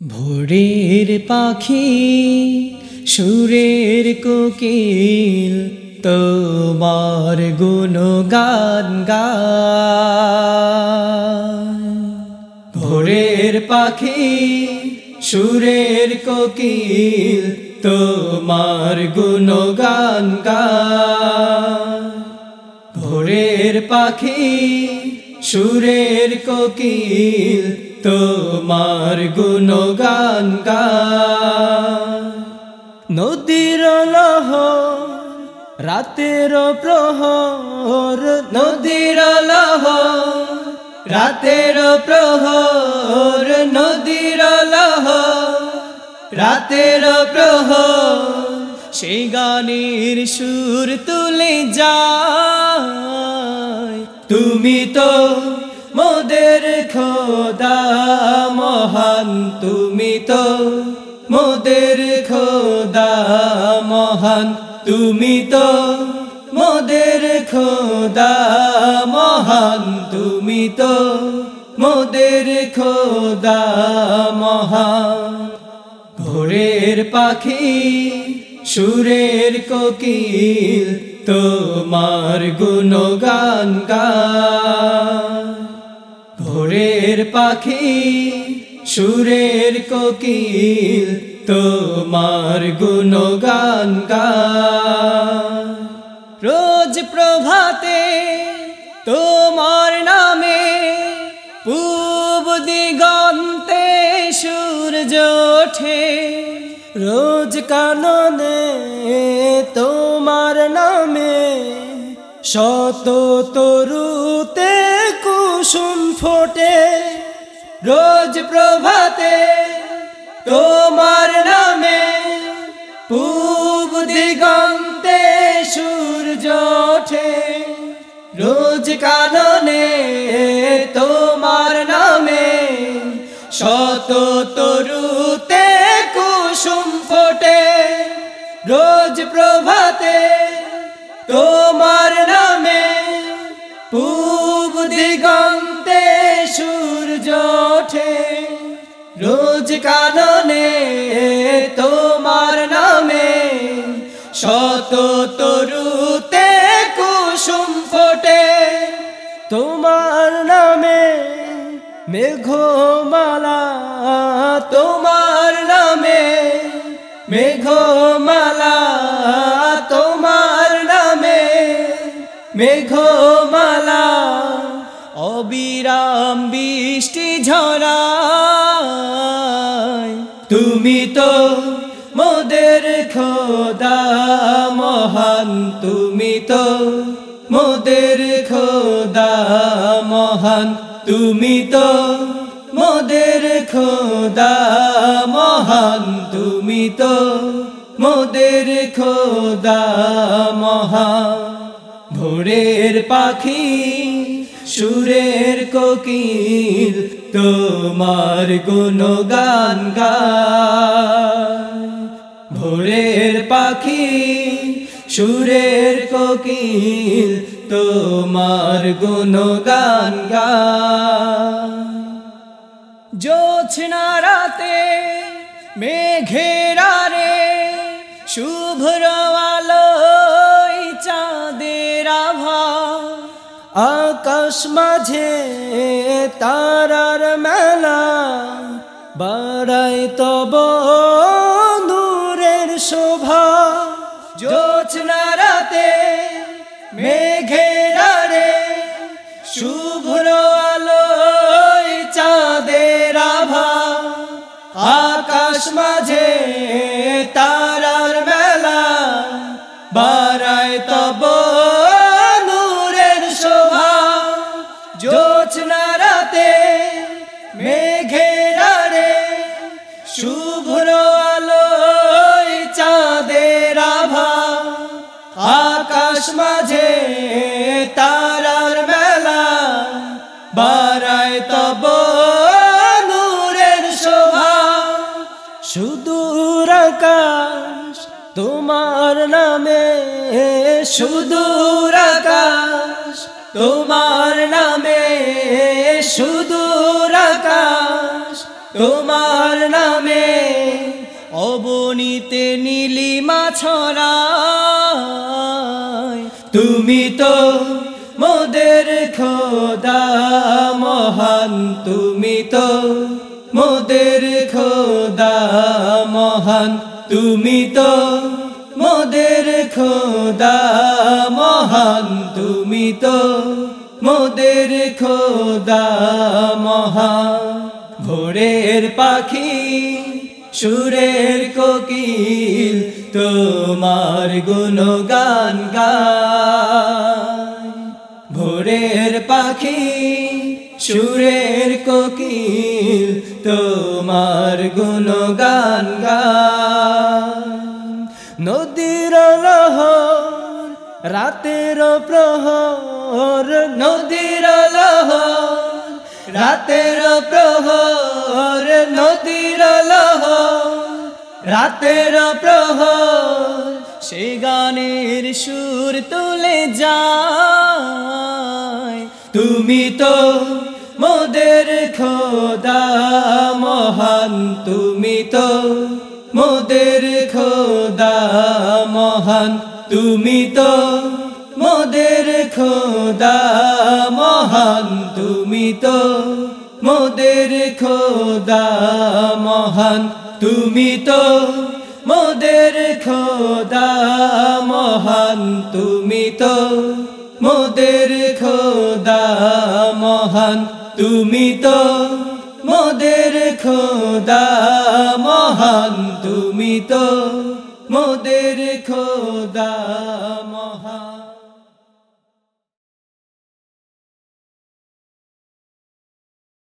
ভোরের পাখি, সুরের কোকিল, তোমার গুণগান গায়। ভোরের পাখি, সুরের কোকিল, তোমার গুণগান গায়। ভোরের পাখি, সুরের কোকিল তোমার গুণগান নদীর লহ রাতের প্রহর, নদীর লহ রাতের প্রহর, নদীর লহ রাতের প্রহর। সেই গানের সুর তুলে যায়। তুমি তো মোদের খোদা মহান তুমি তো। মোদের খোদা মহান তুমি তো। মোদের খোদা মহান তুমি তো। মোদের খোদা মহান। ভোরের পাখি, সুরের কোকিল, তোমার গুণগান গায়। ভোরের পাখি, সুরের কোকিল, তোমার গুণগান গায় রোজ প্রভাতে তোমার নামে পূব দিগন্তে সূর্য ওঠে। রোজ কাননে তোমার নামে শত তরুতে ফোটে, রোজ প্রভাতে তোমার নামে পূব দিগন্তে সূর্য ওঠে। রোজ কাননে তোমার নামে শত তরুতে কুসুম ফোটে। রোজ প্রভাতে তোমার নামে পূব দিগন্তে সূর্য ওঠে রোজ কাননে তোমার নামে শত তরুতে কুসুম ফোটে। তোমার নামে মেঘমালা, তোমার নামে মেঘমালা, তোমার নামে মেঘমালা। অবিরাম বৃষ্টি তো মোদের খোদা মহান তুমি তো। মোদের খোদা মহান তুমি তো। মোদের খোদা মহান তুমি তো। মোদের খোদা মহান ভোরের পাখি, সুরের কোকিল তোমার গুণগান গান ভোরের পাখি সুরের কোকিল তোমার গুণগান গান জোছনা রাতে মেঘেরারে আকাশ মাঝে তারার মেলা বাড়াই তব নূরের শোভা। জোছনা রাতে মেঘেরারে শুভ্র আলোয় চাঁদের আভা। আকাশ মাঝে তারার মেলা বারায় তব আকাশ মাঝে, তারার মেলা। বারায় তব নূরের শোভা। সুদূর আকাশ তোমার নামে, সুদূর আকাশ তোমার নামে, সুদূর আকাশ তোমার নাম। হইতে নীলিমা ছড়ায় তুমি তো মোদের খোদা মহান, তুমি তো মোদের খোদা মহান, তুমি তো মোদের খোদা মহান, তুমি তো মোদের খোদা মহান। ভোরের পাখি, সুরের কোকিল তোমার গুণগান গায় ভোরের পাখি, সুরের কোকিল, তোমার গুণগান গায় নদীর লহর, রাতের প্রহর, নদীর লহর, রাতের প্রহর, নদীর লহর। রাতের প্রহর, সে গানের সুর তুলে যায়। তুমি তো মোদের খোদা মহান, তুমি তো মোদের খোদা মহান, তুমি তো মোদের খোদা মহান, তুমি তো মোদের খোদা মহান। তুমি তো মোদের খোদা মহান, তুমি তো মোদের খোদা মহান, তুমি তো মোদের খোদা মহান, তুমি তো মোদের খোদা